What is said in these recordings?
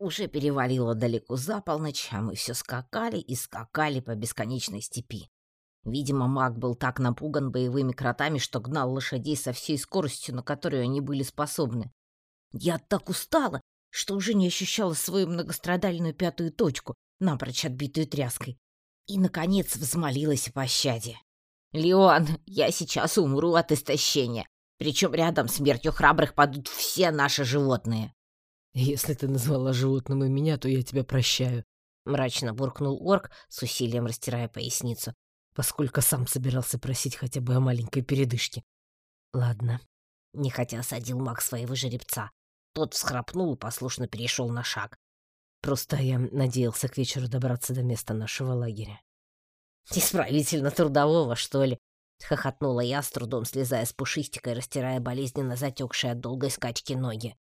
Уже перевалило далеко за полночь, а мы все скакали и скакали по бесконечной степи. Видимо, маг был так напуган боевыми кротами, что гнал лошадей со всей скоростью, на которую они были способны. Я так устала, что уже не ощущала свою многострадальную пятую точку, напрочь отбитую тряской. И, наконец, взмолилась о пощаде. «Леон, я сейчас умру от истощения. Причем рядом смертью храбрых падут все наши животные». «Если ты назвала животным и меня, то я тебя прощаю», — мрачно буркнул орк, с усилием растирая поясницу, поскольку сам собирался просить хотя бы о маленькой передышке. «Ладно». Нехотя осадил маг своего жеребца. Тот всхрапнул и послушно перешел на шаг. «Просто я надеялся к вечеру добраться до места нашего лагеря». «Исправительно-трудового, что ли?» — хохотнула я, с трудом слезая с пушистика и растирая болезненно затекшие от долгой скачки ноги.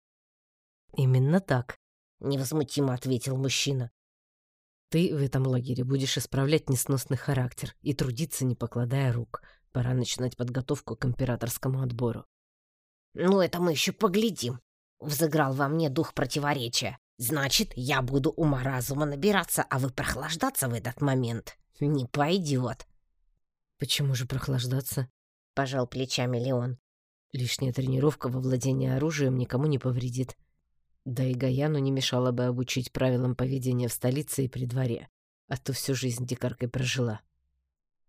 «Именно так», — невозмутимо ответил мужчина. «Ты в этом лагере будешь исправлять несносный характер и трудиться, не покладая рук. Пора начинать подготовку к императорскому отбору». «Ну, это мы еще поглядим», — взыграл во мне дух противоречия. «Значит, я буду ума-разума набираться, а вы прохлаждаться в этот момент. Не пойдет». «Почему же прохлаждаться?» — пожал плечами Леон. «Лишняя тренировка во владении оружием никому не повредит. Да и Гаяну не мешало бы обучить правилам поведения в столице и при дворе, а то всю жизнь дикаркой прожила.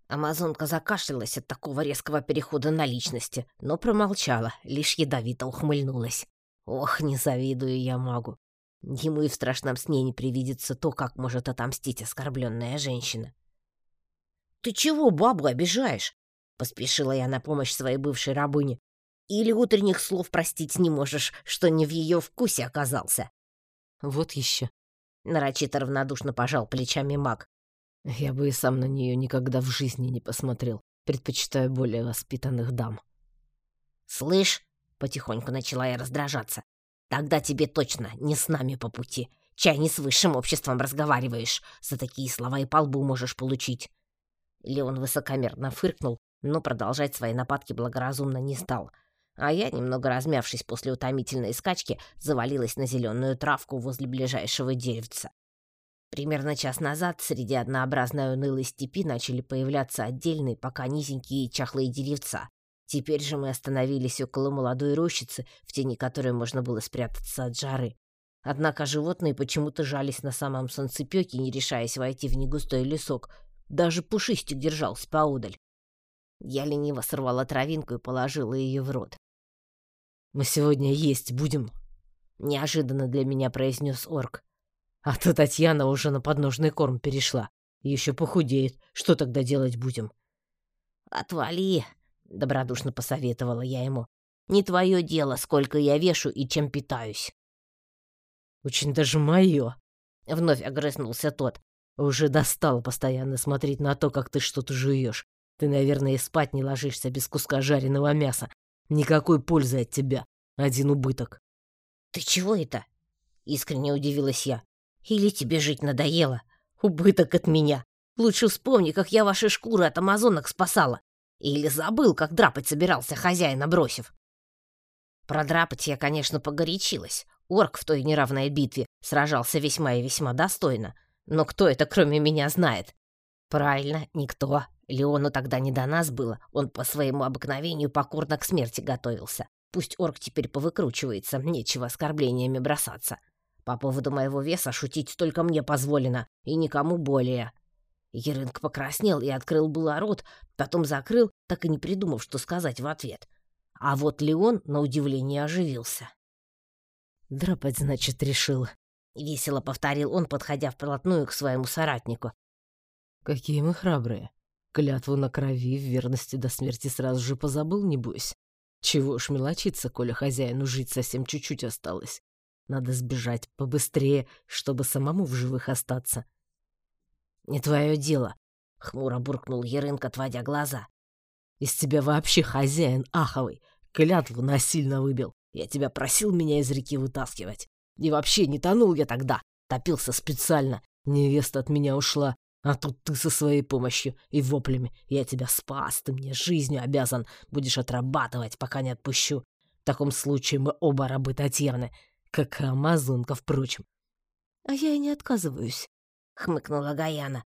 Амазонка закашлялась от такого резкого перехода на личности, но промолчала, лишь ядовито ухмыльнулась. Ох, не завидую я магу. Ему и в страшном сне не привидится то, как может отомстить оскорбленная женщина. «Ты чего бабу обижаешь?» — поспешила я на помощь своей бывшей рабыне, или утренних слов простить не можешь, что не в ее вкусе оказался?» «Вот еще». Нарочито равнодушно пожал плечами маг. «Я бы и сам на нее никогда в жизни не посмотрел. Предпочитаю более воспитанных дам». «Слышь?» — потихоньку начала я раздражаться. «Тогда тебе точно не с нами по пути. Чай не с высшим обществом разговариваешь. За такие слова и по лбу можешь получить». Леон высокомерно фыркнул, но продолжать свои нападки благоразумно не стал — а я, немного размявшись после утомительной скачки, завалилась на зеленую травку возле ближайшего деревца. Примерно час назад среди однообразной унылой степи начали появляться отдельные, пока низенькие и чахлые деревца. Теперь же мы остановились около молодой рощицы, в тени которой можно было спрятаться от жары. Однако животные почему-то жались на самом солнцепёке, не решаясь войти в негустой лесок. Даже пушистик держался поодаль. Я лениво сорвала травинку и положила ее в рот. Мы сегодня есть будем?» Неожиданно для меня произнес орк. «А то Татьяна уже на подножный корм перешла. Еще похудеет. Что тогда делать будем?» «Отвали!» — добродушно посоветовала я ему. «Не твое дело, сколько я вешу и чем питаюсь». «Очень даже мое!» — вновь огрызнулся тот. «Уже достало постоянно смотреть на то, как ты что-то жуешь. Ты, наверное, спать не ложишься без куска жареного мяса, Никакой пользы от тебя. Один убыток. Ты чего это? Искренне удивилась я. Или тебе жить надоело? Убыток от меня. Лучше вспомни, как я ваши шкуры от амазонок спасала. Или забыл, как драпать собирался, хозяина бросив. Продрапать я, конечно, погорячилась. Орк в той неравной битве сражался весьма и весьма достойно. Но кто это, кроме меня, знает? Правильно, никто. Леону тогда не до нас было, он по своему обыкновению покорно к смерти готовился. Пусть орк теперь повыкручивается, нечего оскорблениями бросаться. По поводу моего веса шутить только мне позволено, и никому более. Ерынг покраснел и открыл было рот, потом закрыл, так и не придумав, что сказать в ответ. А вот Леон, на удивление, оживился. «Драпать, значит, решил», — весело повторил он, подходя вплотную к своему соратнику. «Какие мы храбрые. Клятву на крови в верности до смерти сразу же позабыл, небось. Чего уж мелочиться, коли хозяину жить совсем чуть-чуть осталось. Надо сбежать побыстрее, чтобы самому в живых остаться. «Не твое дело», — хмуро буркнул Ерынк, отводя глаза. «Из тебя вообще хозяин аховый. Клятву насильно выбил. Я тебя просил меня из реки вытаскивать. И вообще не тонул я тогда. Топился специально. Невеста от меня ушла. А тут ты со своей помощью и воплями. Я тебя спас, ты мне жизнью обязан. Будешь отрабатывать, пока не отпущу. В таком случае мы оба рабы Татьяны, как и Амазонка, впрочем. «А я и не отказываюсь», — хмыкнула Гаяна.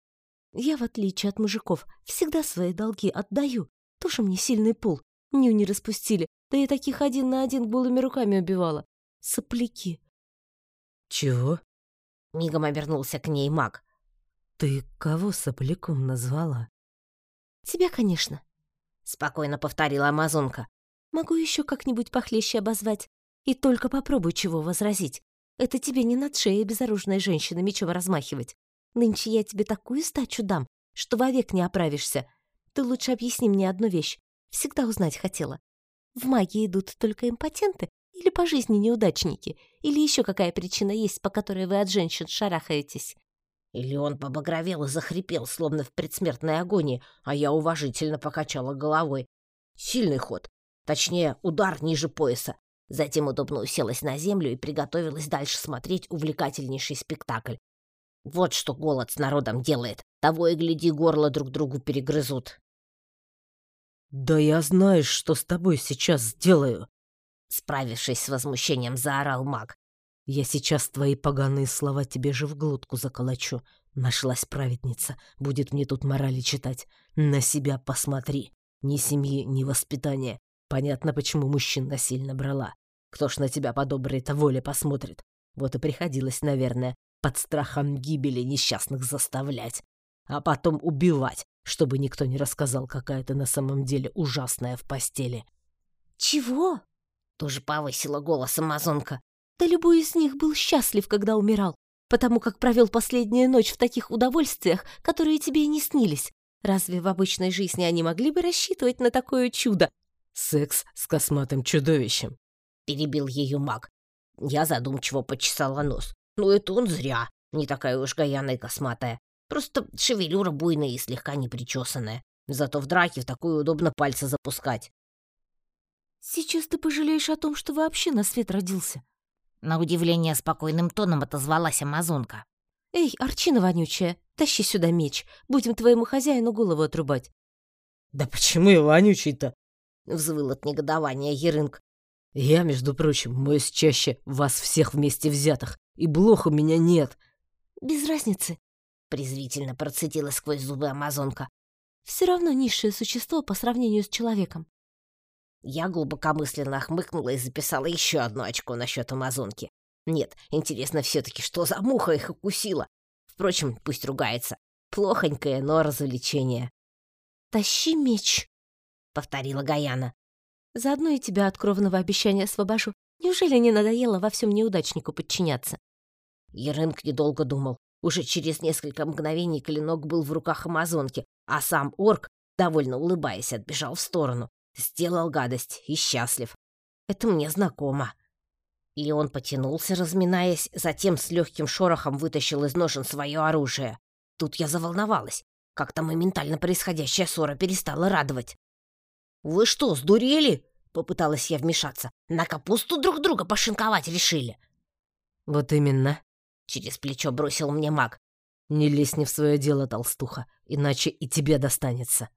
«Я, в отличие от мужиков, всегда свои долги отдаю. Тоже мне сильный пул. Ню не распустили, да и таких один на один голыми руками убивала. Сопляки». «Чего?» — мигом обернулся к ней маг. «Ты кого сопляком назвала?» «Тебя, конечно», — спокойно повторила амазонка. «Могу еще как-нибудь похлеще обозвать. И только попробуй чего возразить. Это тебе не над шеей безоружной женщины мечом размахивать. Нынче я тебе такую стачу дам, что вовек не оправишься. Ты лучше объясни мне одну вещь. Всегда узнать хотела. В магии идут только импотенты или по жизни неудачники? Или еще какая причина есть, по которой вы от женщин шарахаетесь?» Или он побагровел и захрипел, словно в предсмертной агонии, а я уважительно покачала головой. Сильный ход. Точнее, удар ниже пояса. Затем удобно уселась на землю и приготовилась дальше смотреть увлекательнейший спектакль. Вот что голод с народом делает. Того и гляди, горло друг другу перегрызут. «Да я знаешь, что с тобой сейчас сделаю!» Справившись с возмущением, заорал маг. «Я сейчас твои поганые слова тебе же в глотку заколочу. Нашлась праведница, будет мне тут морали читать. На себя посмотри. Ни семьи, ни воспитания. Понятно, почему мужчин насильно брала. Кто ж на тебя по доброй-то воле посмотрит? Вот и приходилось, наверное, под страхом гибели несчастных заставлять. А потом убивать, чтобы никто не рассказал, какая ты на самом деле ужасная в постели. «Чего?» — тоже повысила голос амазонка. «Да любой из них был счастлив, когда умирал, потому как провел последнюю ночь в таких удовольствиях, которые тебе и не снились. Разве в обычной жизни они могли бы рассчитывать на такое чудо, «Секс с косматым чудовищем», — перебил ее маг. Я задумчиво почесала нос. «Ну это он зря. Не такая уж гаяна и косматая. Просто шевелюра буйная и слегка непричесанная. Зато в драке в такую удобно пальцы запускать». «Сейчас ты пожалеешь о том, что вообще на свет родился», на удивление спокойным тоном отозвалась амазонка. «Эй, арчина вонючая, тащи сюда меч. Будем твоему хозяину голову отрубать». «Да почему я вонючий-то?» взвыл от негодования Ерынг. «Я, между прочим, моюсь чаще вас всех вместе взятых, и блох у меня нет». «Без разницы», — презрительно процедила сквозь зубы амазонка. «Все равно низшее существо по сравнению с человеком». Я глубокомысленно хмыкнула и записала еще одно очко насчет амазонки. Нет, интересно все-таки, что за муха их укусила. Впрочем, пусть ругается. Плохонькое, но развлечение. «Тащи меч», повторила Гаяна. «Заодно и тебя от кровного обещания освобожу. Неужели не надоело во всем неудачнику подчиняться?» Ерынг недолго думал. Уже через несколько мгновений клинок был в руках амазонки, а сам орк, довольно улыбаясь, отбежал в сторону. Сделал гадость и счастлив. Это мне знакомо. И он потянулся, разминаясь, затем с легким шорохом вытащил из ножен свое оружие. Тут я заволновалась. Как-то моментально происходящая ссора перестала радовать. «Вы что, сдурели?» — попыталась я вмешаться. «На капусту друг друга пошинковать решили?» «Вот именно», — через плечо бросил мне маг. «Не лезь не в свое дело, толстуха, иначе и тебе достанется».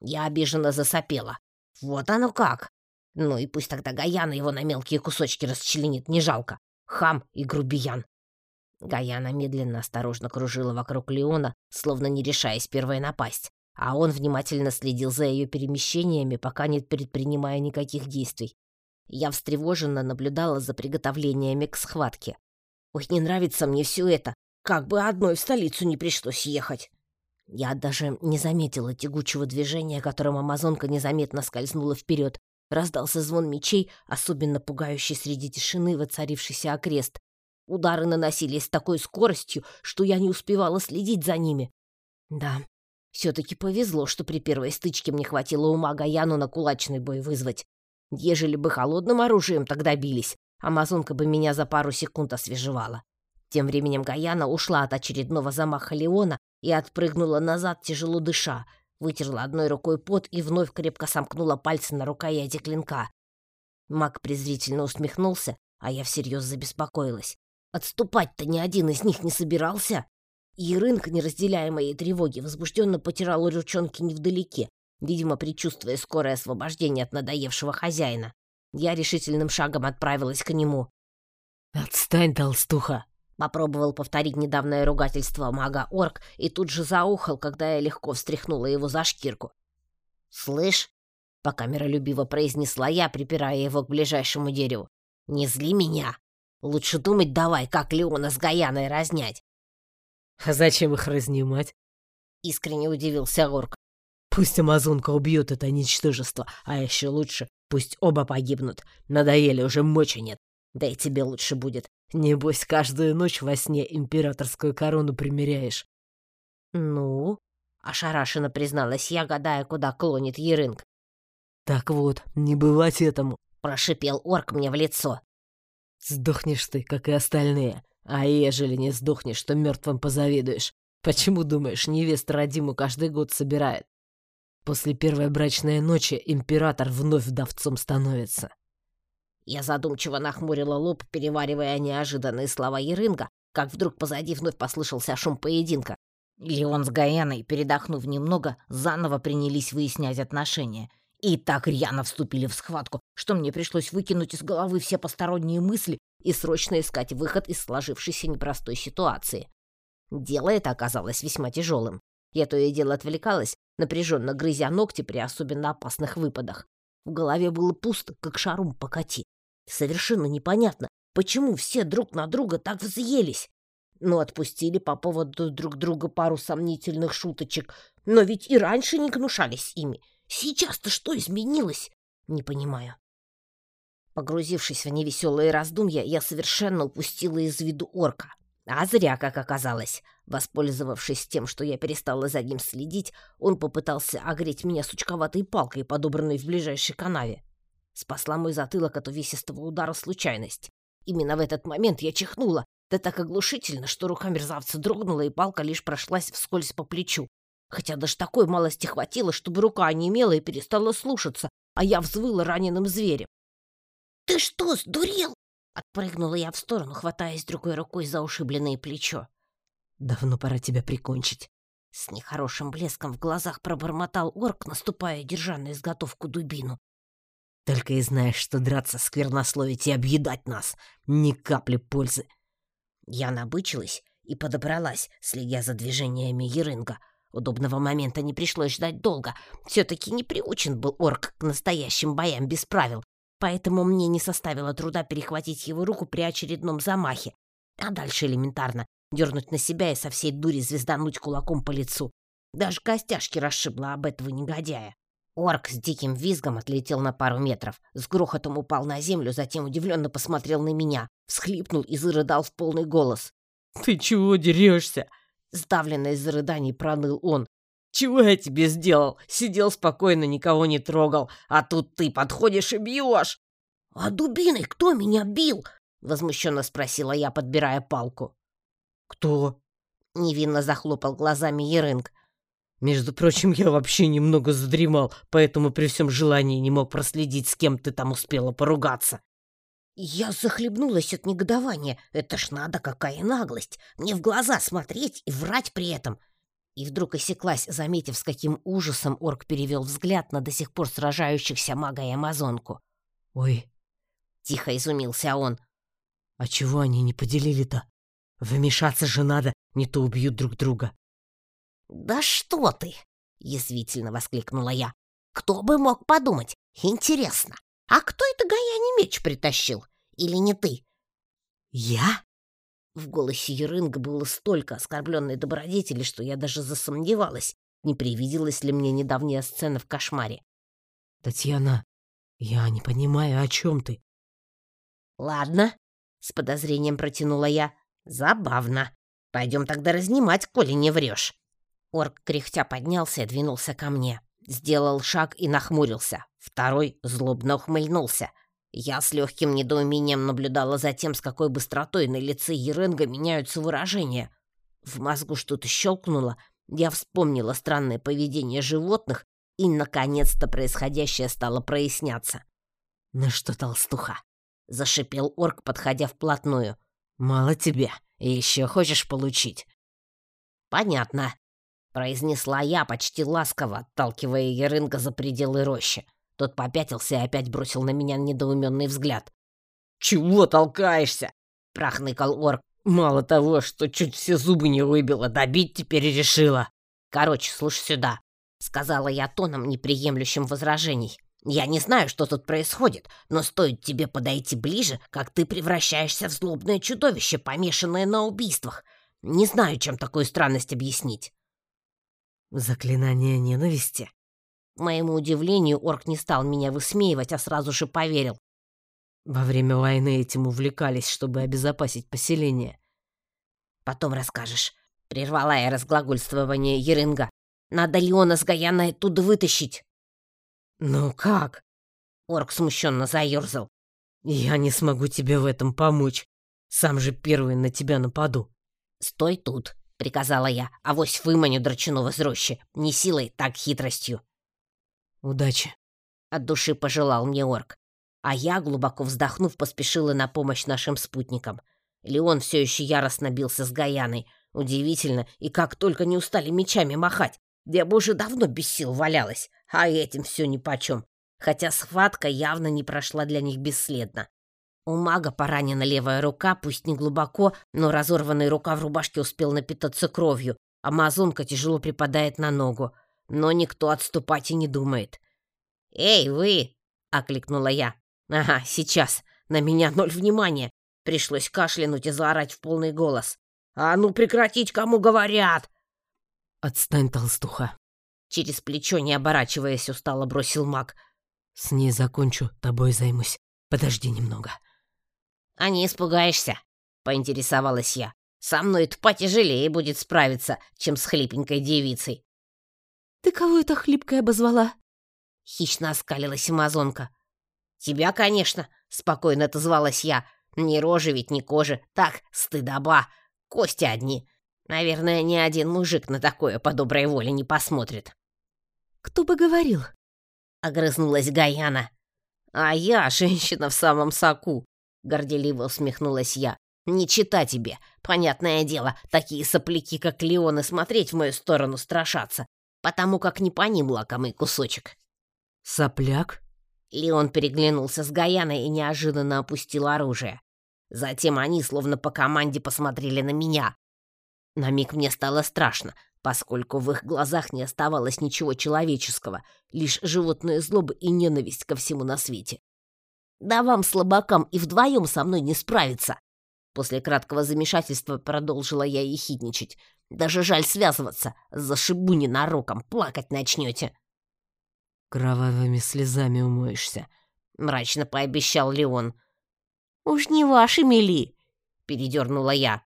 Я обиженно засопела. «Вот оно как!» Ну и пусть тогда Гаяна его на мелкие кусочки расчленит, не жалко. Хам и грубиян. Гаяна медленно, осторожно кружила вокруг Леона, словно не решаясь первой напасть а он внимательно следил за ее перемещениями, пока не предпринимая никаких действий. Я встревоженно наблюдала за приготовлениями к схватке. «Ой, не нравится мне все это! Как бы одной в столицу не пришлось ехать!» Я даже не заметила тягучего движения, которым амазонка незаметно скользнула вперед. Раздался звон мечей, особенно пугающий среди тишины воцарившийся окрест. Удары наносились с такой скоростью, что я не успевала следить за ними. Да, все-таки повезло, что при первой стычке мне хватило ума Гаяну на кулачный бой вызвать. Ежели бы холодным оружием тогда бились, амазонка бы меня за пару секунд освежевала. Тем временем Гаяна ушла от очередного замаха Леона и отпрыгнула назад, тяжело дыша, вытерла одной рукой пот и вновь крепко сомкнула пальцы на рукояти клинка. Маг презрительно усмехнулся, а я всерьез забеспокоилась. Отступать-то ни один из них не собирался. И рынок, не разделяя моей тревоги, возбужденно потирал ручонки невдалеке, видимо, предчувствуя скорое освобождение от надоевшего хозяина. Я решительным шагом отправилась к нему. «Отстань, толстуха!» Попробовал повторить недавнее ругательство мага-орк и тут же заухал, когда я легко встряхнула его за шкирку. «Слышь?» — пока миролюбиво произнесла я, припирая его к ближайшему дереву. «Не зли меня! Лучше думать давай, как Леона с Гаяной разнять!» «А зачем их разнимать?» — искренне удивился орк. «Пусть амазонка убьет это ничтожество, а еще лучше, пусть оба погибнут. Надоели, уже мочи нет. Да и тебе лучше будет. Небось, каждую ночь во сне императорскую корону примеряешь. Ну, ошарашенно призналась я, гадая, куда клонит Ерынг. Так вот, не бывать этому, прошипел орк мне в лицо. Сдохнешь ты, как и остальные. А ежели не сдохнешь, то мертвым позавидуешь. Почему, думаешь, невеста родиму каждый год собирает? После первой брачной ночи император вновь вдовцом становится. Я задумчиво нахмурила лоб, переваривая неожиданные слова Ерынга, как вдруг позади вновь послышался шум поединка. Леон с Гаяной, передохнув немного, заново принялись выяснять отношения. И так рьяно вступили в схватку, что мне пришлось выкинуть из головы все посторонние мысли и срочно искать выход из сложившейся непростой ситуации. Дело это оказалось весьма тяжелым. Я то и дело отвлекалась, напряженно грызя ногти при особенно опасных выпадах. В голове было пусто, как шарум покати. Совершенно непонятно, почему все друг на друга так взъелись. Ну, отпустили по поводу друг друга пару сомнительных шуточек, но ведь и раньше не гнушались ими. Сейчас-то что изменилось? Не понимаю. Погрузившись в невеселые раздумья, я совершенно упустила из виду орка. А зря, как оказалось. Воспользовавшись тем, что я перестала за ним следить, он попытался огреть меня сучковатой палкой, подобранной в ближайшей канаве. Спасла мой затылок от увесистого удара случайность. Именно в этот момент я чихнула, да так оглушительно, что рука мерзавца дрогнула, и палка лишь прошлась вскользь по плечу. Хотя даже такой малости хватило, чтобы рука онемела и перестала слушаться, а я взвыла раненым зверем. «Ты что, сдурел?» Отпрыгнула я в сторону, хватаясь другой рукой за ушибленное плечо. «Давно пора тебя прикончить». С нехорошим блеском в глазах пробормотал орк, наступая, держа на изготовку дубину. Только и знаешь, что драться, сквернословить и объедать нас. Ни капли пользы. Я набычилась и подобралась, следя за движениями Ерынга. Удобного момента не пришлось ждать долго. Все-таки не приучен был орк к настоящим боям без правил, поэтому мне не составило труда перехватить его руку при очередном замахе. А дальше элементарно дернуть на себя и со всей дури звездануть кулаком по лицу. Даже костяшки расшибла об этого негодяя. Орк с диким визгом отлетел на пару метров, с грохотом упал на землю, затем удивленно посмотрел на меня, всхлипнул и зарыдал в полный голос. «Ты чего дерешься?» Сдавленно из-за рыданий проныл он. Чего я тебе сделал? Сидел спокойно, никого не трогал, а тут ты подходишь и бьешь. А дубиной кто меня бил? Возмущенно спросила я, подбирая палку. Кто? Невинно захлопал глазами Ерынг. Между прочим, я вообще немного задремал, поэтому при всем желании не мог проследить, с кем ты там успела поругаться. Я захлебнулась от негодования. Это ж надо, какая наглость. Мне в глаза смотреть и врать при этом. И вдруг осеклась, заметив, с каким ужасом орк перевел взгляд на до сих пор сражающихся мага и амазонку. «Ой!» — тихо изумился он. «А чего они не поделили-то? Вмешаться же надо, не то убьют друг друга». «Да что ты!» — язвительно воскликнула я. «Кто бы мог подумать? Интересно, а кто это Гаяне меч притащил? Или не ты?» «Я?» В голосе Ерынга было столько оскорбленной добродетели, что я даже засомневалась, не привиделась ли мне недавняя сцена в кошмаре. «Татьяна, я не понимаю, о чем ты?» «Ладно», — с подозрением протянула я. «Забавно. Пойдем тогда разнимать, коли не врешь». Орк кряхтя поднялся и двинулся ко мне. Сделал шаг и нахмурился. Второй злобно ухмыльнулся. Я с легким недоумением наблюдала за тем, с какой быстротой на лице Еренга меняются выражения. В мозгу что-то щелкнуло, я вспомнила странное поведение животных, и, наконец-то, происходящее стало проясняться. «Ну что, толстуха?» — зашипел орк, подходя вплотную. «Мало тебе, еще хочешь получить?» «Понятно», — произнесла я почти ласково, отталкивая Ерынга за пределы рощи. Тот попятился и опять бросил на меня недоуменный взгляд. «Чего толкаешься?» — прохныкал орк. Мало того, что чуть все зубы не выбила, добить теперь решила. Короче, слушай сюда, сказала я тоном, неприемлющим возражений. Я не знаю, что тут происходит, но стоит тебе подойти ближе, как ты превращаешься в злобное чудовище, помешанное на убийствах. Не знаю, чем такую странность объяснить. Заклинание ненависти? моему удивлению, орк не стал меня высмеивать, а сразу же поверил. Во время войны этим увлекались, чтобы обезопасить поселение. Потом расскажешь. Прервала я разглагольствование Ерынга. Надо Леона с Гаяной оттуда вытащить. Ну как? Орк смущенно заерзал. Я не смогу тебе в этом помочь. Сам же первый на тебя нападу. Стой тут, приказала я. Авось выманю драчуну из рощи. Не силой, так хитростью. Удачи. От души пожелал мне орк. А я, глубоко вздохнув, поспешила на помощь нашим спутникам. Леон все еще яростно бился с Гаяной. Удивительно, и как только не устали мечами махать. Я бы уже давно без сил валялась, а этим все нипочем. Хотя схватка явно не прошла для них бесследно. У мага поранена левая рука, пусть не глубоко, но разорванный рука в рубашке успел напитаться кровью. Амазонка тяжело припадает на ногу но никто отступать и не думает. «Эй, вы!» — окликнула я. «Ага, сейчас. На меня ноль внимания. Пришлось кашлянуть и заорать в полный голос. «А ну прекратить, кому говорят!» «Отстань, толстуха!» Через плечо, не оборачиваясь, устало бросил маг. «С ней закончу, тобой займусь. Подожди немного». «А не испугаешься?» — поинтересовалась я. «Со мной-то потяжелее будет справиться, чем с хлипенькой девицей. «Ты кого это хлипкой обозвала?» Хищно оскалилась амазонка. «Тебя, конечно», — спокойно отозвалась я. «Ни рожи ведь, ни кожи. Так, стыдоба. Кости одни. Наверное, ни один мужик на такое по доброй воле не посмотрит». «Кто бы говорил?» — огрызнулась Гаяна. «А я женщина в самом соку», — горделиво усмехнулась я. «Не чита тебе. Понятное дело, такие сопляки, как Леоны, смотреть в мою сторону страшатся потому как не по ним лакомый кусочек. «Сопляк?» Леон переглянулся с Гаяной и неожиданно опустил оружие. Затем они, словно по команде, посмотрели на меня. На миг мне стало страшно, поскольку в их глазах не оставалось ничего человеческого, лишь животная злоба и ненависть ко всему на свете. «Да вам, слабакам, и вдвоем со мной не справиться!» После краткого замешательства продолжила я ехидничать. Даже жаль связываться. Зашибу ненароком, плакать начнете. Кровавыми слезами умоешься, мрачно пообещал Леон. Уж не ваши мели, передернула я.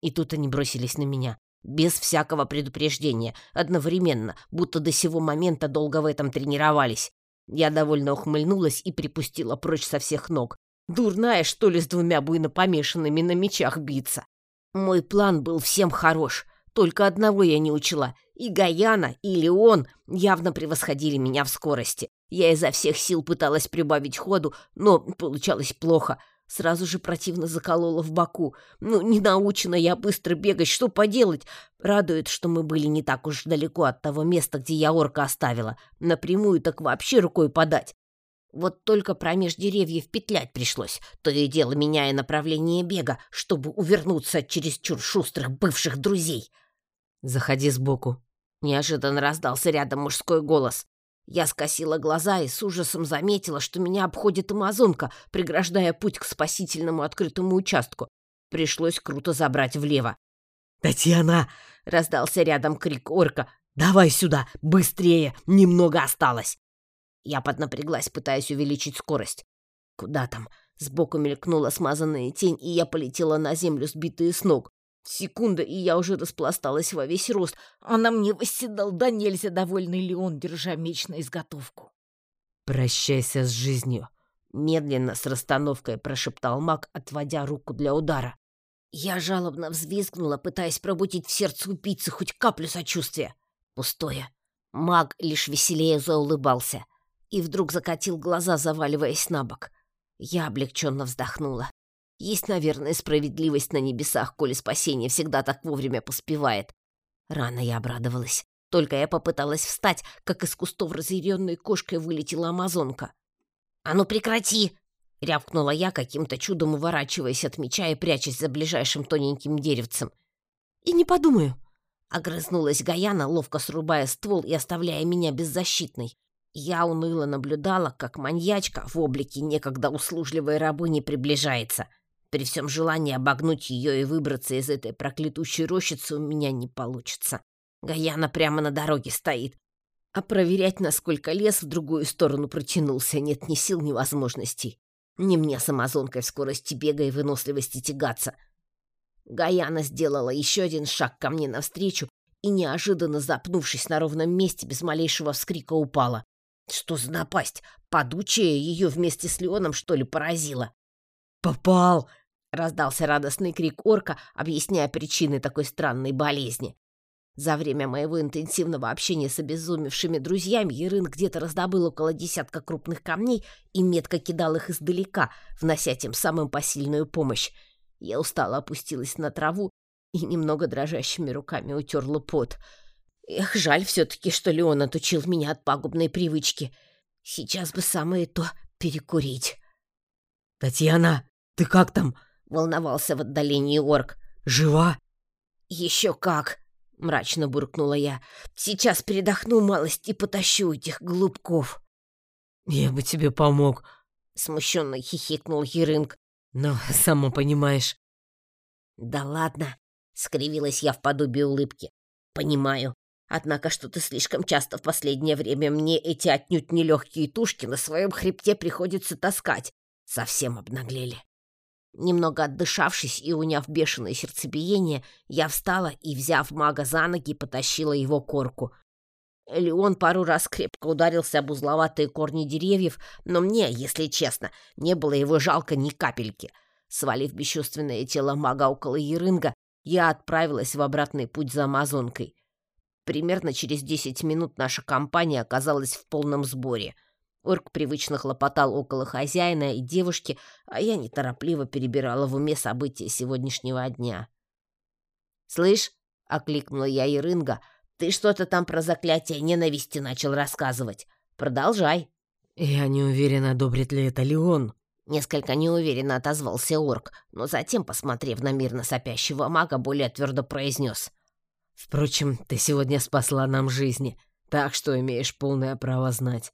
И тут они бросились на меня, без всякого предупреждения, одновременно, будто до сего момента долго в этом тренировались. Я довольно ухмыльнулась и припустила прочь со всех ног. Дурная, что ли, с двумя буйно помешанными на мечах биться? Мой план был всем хорош, только одного я не учла. И Гаяна, и Леон явно превосходили меня в скорости. Я изо всех сил пыталась прибавить ходу, но получалось плохо. Сразу же противно заколола в боку. Ну, не научена я быстро бегать, что поделать? Радует, что мы были не так уж далеко от того места, где я орка оставила. Напрямую так вообще рукой подать. Вот только промеж деревьев петлять пришлось, то и дело меняя направление бега, чтобы увернуться от чересчур шустрых бывших друзей. «Заходи сбоку», — неожиданно раздался рядом мужской голос. Я скосила глаза и с ужасом заметила, что меня обходит амазонка, преграждая путь к спасительному открытому участку. Пришлось круто забрать влево. «Татьяна!» — раздался рядом крик орка. «Давай сюда! Быстрее! Немного осталось!» Я поднапряглась, пытаясь увеличить скорость. Куда там? Сбоку мелькнула смазанная тень, и я полетела на землю, сбитая с ног. Секунда, и я уже распласталась во весь рост, а на мне восседал да нельзя довольный Леон, держа меч на изготовку. «Прощайся с жизнью», — медленно, с расстановкой прошептал маг, отводя руку для удара. Я жалобно взвизгнула, пытаясь пробудить в сердце убийцы хоть каплю сочувствия. Пустое. Маг лишь веселее заулыбался и вдруг закатил глаза, заваливаясь на бок. Я облегченно вздохнула. Есть, наверное, справедливость на небесах, коли спасение всегда так вовремя поспевает. Рано я обрадовалась. Только я попыталась встать, как из кустов разъяренной кошкой вылетела амазонка. «А ну прекрати!» Рявкнула я, каким-то чудом уворачиваясь от меча и прячась за ближайшим тоненьким деревцем. «И не подумаю». Огрызнулась Гаяна, ловко срубая ствол и оставляя меня беззащитной. Я уныло наблюдала, как маньячка в облике некогда услужливой рабыни приближается. При всем желании обогнуть ее и выбраться из этой проклятущей рощицы у меня не получится. Гаяна прямо на дороге стоит. А проверять, насколько лес в другую сторону протянулся, нет ни сил, ни возможностей. Не мне с амазонкой в скорости бега и выносливости тягаться. Гаяна сделала еще один шаг ко мне навстречу и, неожиданно запнувшись на ровном месте, без малейшего вскрика упала. Что за напасть? Подучая ее вместе с Леоном, что ли, поразила? «Попал!» — раздался радостный крик орка, объясняя причины такой странной болезни. За время моего интенсивного общения с обезумевшими друзьями Ерын где-то раздобыл около десятка крупных камней и метко кидал их издалека, внося тем самым посильную помощь. Я устало опустилась на траву и немного дрожащими руками утерла пот — Эх, жаль все-таки, что Леон отучил меня от пагубной привычки. Сейчас бы самое то перекурить. «Татьяна, ты как там?» — волновался в отдалении орк. «Жива?» «Еще как!» — мрачно буркнула я. «Сейчас передохну малость и потащу этих голубков». «Я бы тебе помог», — смущенно хихикнул Ерынг. «Но, сама понимаешь...» «Да ладно», — скривилась я в подобии улыбки. «Понимаю. Однако что-то слишком часто в последнее время мне эти отнюдь нелегкие тушки на своем хребте приходится таскать. Совсем обнаглели. Немного отдышавшись и уняв бешеное сердцебиение, я встала и, взяв мага за ноги, потащила его корку. Леон пару раз крепко ударился об узловатые корни деревьев, но мне, если честно, не было его жалко ни капельки. Свалив бесчувственное тело мага около Ерынга, я отправилась в обратный путь за амазонкой. Примерно через десять минут наша компания оказалась в полном сборе. Орк привычно хлопотал около хозяина и девушки, а я неторопливо перебирала в уме события сегодняшнего дня. «Слышь», — окликнула я Ирынга, — «ты что-то там про заклятие ненависти начал рассказывать. Продолжай». «Я не уверен, одобрит ли это Леон», — несколько неуверенно отозвался орк, но затем, посмотрев на мирно сопящего мага, более твердо произнес — Впрочем, ты сегодня спасла нам жизни, так что имеешь полное право знать.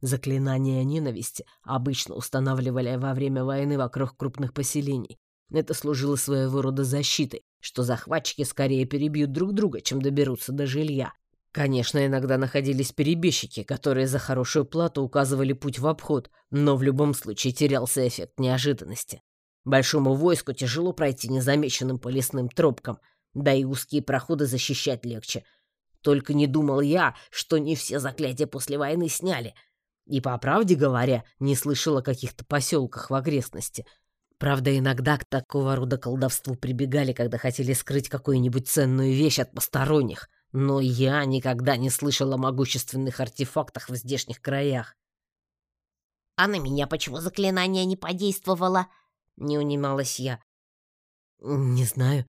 Заклинания ненависти обычно устанавливали во время войны вокруг крупных поселений. Это служило своего рода защитой, что захватчики скорее перебьют друг друга, чем доберутся до жилья. Конечно, иногда находились перебежчики, которые за хорошую плату указывали путь в обход, но в любом случае терялся эффект неожиданности. Большому войску тяжело пройти незамеченным по лесным тропкам — да и узкие проходы защищать легче. Только не думал я, что не все заклятия после войны сняли. И, по правде говоря, не слышал о каких-то поселках в окрестности. Правда, иногда к такого рода колдовству прибегали, когда хотели скрыть какую-нибудь ценную вещь от посторонних. Но я никогда не слышал о могущественных артефактах в здешних краях. «А на меня почему заклинание не подействовало?» — не унималась я. «Не знаю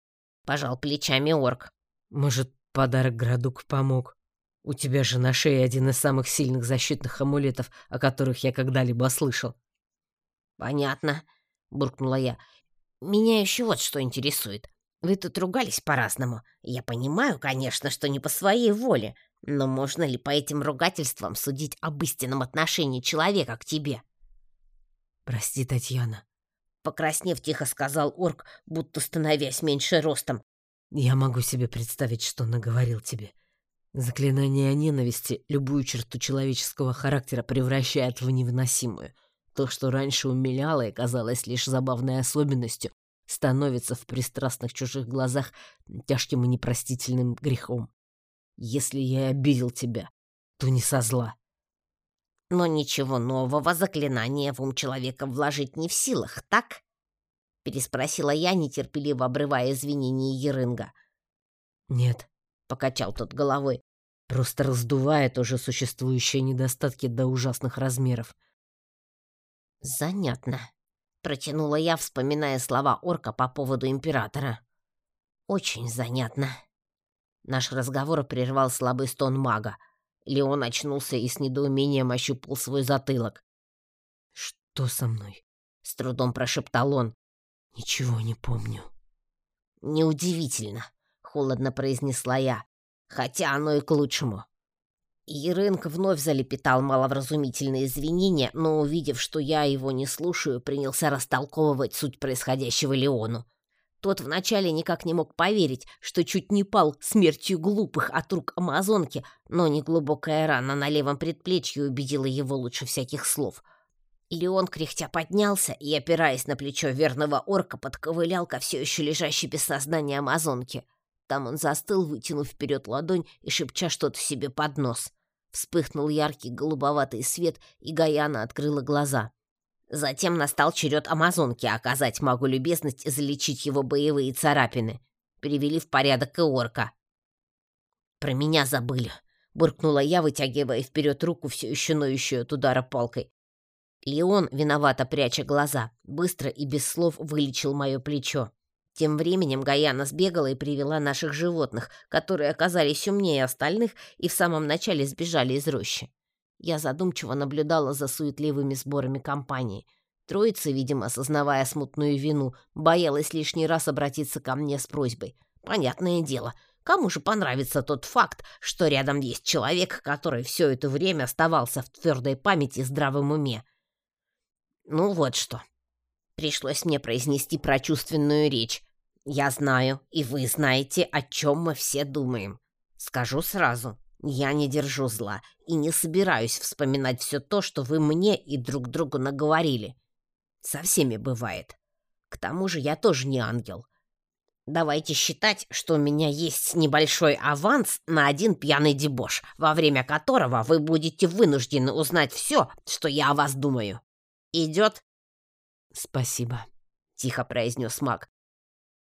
пожал плечами орк. Может, подарок Градук помог? У тебя же на шее один из самых сильных защитных амулетов, о которых я когда-либо слышал. Понятно, буркнула я. Меня еще вот что интересует. Вы тут ругались по-разному. Я понимаю, конечно, что не по своей воле, но можно ли по этим ругательствам судить об истинном отношении человека к тебе? Прости, Татьяна, Покраснев, тихо сказал орк, будто становясь меньше ростом. «Я могу себе представить, что наговорил тебе. Заклинание ненависти любую черту человеческого характера превращает в невыносимую. То, что раньше умиляло и казалось лишь забавной особенностью, становится в пристрастных чужих глазах тяжким и непростительным грехом. Если я обидел тебя, то не со зла. Но ничего нового заклинания в ум человека вложить не в силах, так? Переспросила я, нетерпеливо обрывая извинения Ерынга. Нет, покачал тот головой. Просто раздувает уже существующие недостатки до ужасных размеров. Занятно, протянула я, вспоминая слова орка по поводу императора. Очень занятно. Наш разговор прервал слабый стон мага. Леон очнулся и с недоумением ощупал свой затылок. «Что со мной?» — с трудом прошептал он. Ничего не помню. Неудивительно, холодно произнесла я. Хотя оно и к лучшему. Ерынг вновь залепетал маловразумительные извинения, но, увидев, что я его не слушаю, принялся растолковывать суть происходящего Леону. Тот вначале никак не мог поверить, что чуть не пал смертью глупых от рук амазонки, но неглубокая рана на левом предплечье убедила его лучше всяких слов. Леон кряхтя поднялся и, опираясь на плечо верного орка, подковылял ко все еще лежащей без сознания амазонке. Там он застыл, вытянув вперед ладонь и шепча что-то себе под нос. Вспыхнул яркий голубоватый свет, и Гаяна открыла глаза. Затем настал черед Амазонки оказать магу любезность и залечить его боевые царапины. Привели в порядок и орка. «Про меня забыли», — буркнула я, вытягивая вперед руку, все еще ноющую от удара палкой. Леон, виновато пряча глаза, быстро и без слов вылечил мое плечо. Тем временем Гаяна сбегала и привела наших животных, которые оказались умнее остальных и в самом начале сбежали из рощи. Я задумчиво наблюдала за суетливыми сборами компании. Троица, видимо, осознавая смутную вину, боялась лишний раз обратиться ко мне с просьбой. Понятное дело, кому же понравится тот факт, что рядом есть человек, который все это время оставался в твердой памяти и здравом уме. Ну вот что. Пришлось мне произнести прочувственную речь. Я знаю, и вы знаете, о чем мы все думаем. Скажу сразу, я не держу зла и не собираюсь вспоминать все то, что вы мне и друг другу наговорили. Со всеми бывает. К тому же я тоже не ангел. Давайте считать, что у меня есть небольшой аванс на один пьяный дебош, во время которого вы будете вынуждены узнать все, что я о вас думаю. Идет? Спасибо, тихо произнес маг.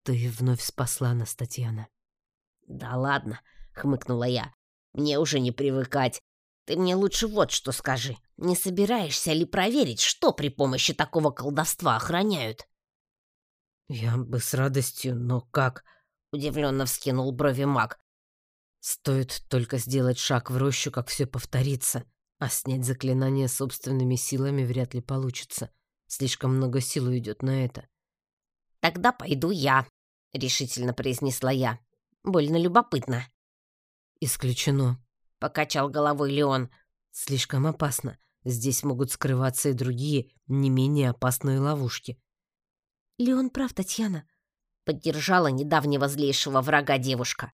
Ты вновь спасла нас, Татьяна. Да ладно, хмыкнула я. Мне уже не привыкать. Ты мне лучше вот что скажи. Не собираешься ли проверить, что при помощи такого колдовства охраняют? Я бы с радостью, но как? Удивленно вскинул брови маг. Стоит только сделать шаг в рощу, как все повторится, а снять заклинание собственными силами вряд ли получится. Слишком много сил уйдет на это. Тогда пойду я, решительно произнесла я. Больно любопытно. «Исключено», — покачал головой Леон. «Слишком опасно. Здесь могут скрываться и другие, не менее опасные ловушки». «Леон прав, Татьяна», — поддержала недавнего злейшего врага девушка.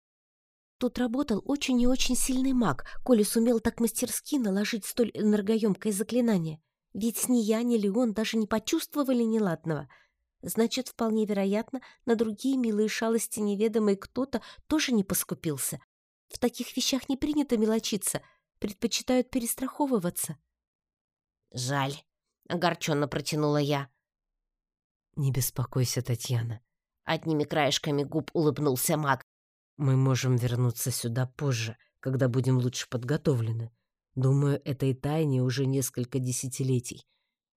Тут работал очень и очень сильный маг, коли сумел так мастерски наложить столь энергоемкое заклинание. Ведь ни я, ни Леон даже не почувствовали неладного. Значит, вполне вероятно, на другие милые шалости неведомый кто-то тоже не поскупился. В таких вещах не принято мелочиться, предпочитают перестраховываться. «Жаль», — огорченно протянула я. «Не беспокойся, Татьяна». Одними краешками губ улыбнулся маг. «Мы можем вернуться сюда позже, когда будем лучше подготовлены. Думаю, этой тайне уже несколько десятилетий.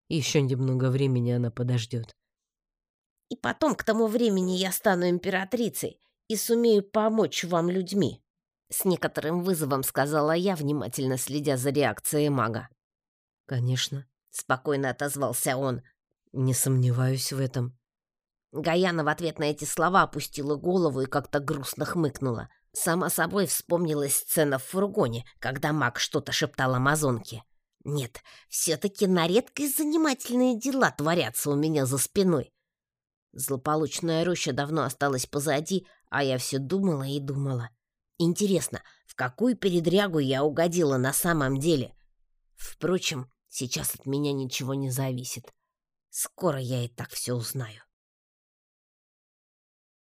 Еще немного времени она подождет. И потом, к тому времени, я стану императрицей и сумею помочь вам людьми. С некоторым вызовом сказала я, внимательно следя за реакцией мага. «Конечно», — спокойно отозвался он. «Не сомневаюсь в этом». Гаяна в ответ на эти слова опустила голову и как-то грустно хмыкнула. Сама собой вспомнилась сцена в фургоне, когда маг что-то шептал амазонке. Нет, все-таки на редкость занимательные дела творятся у меня за спиной. Злополучная роща давно осталась позади, а я все думала и думала. Интересно, в какую передрягу я угодила на самом деле? Впрочем, сейчас от меня ничего не зависит. Скоро я и так все узнаю.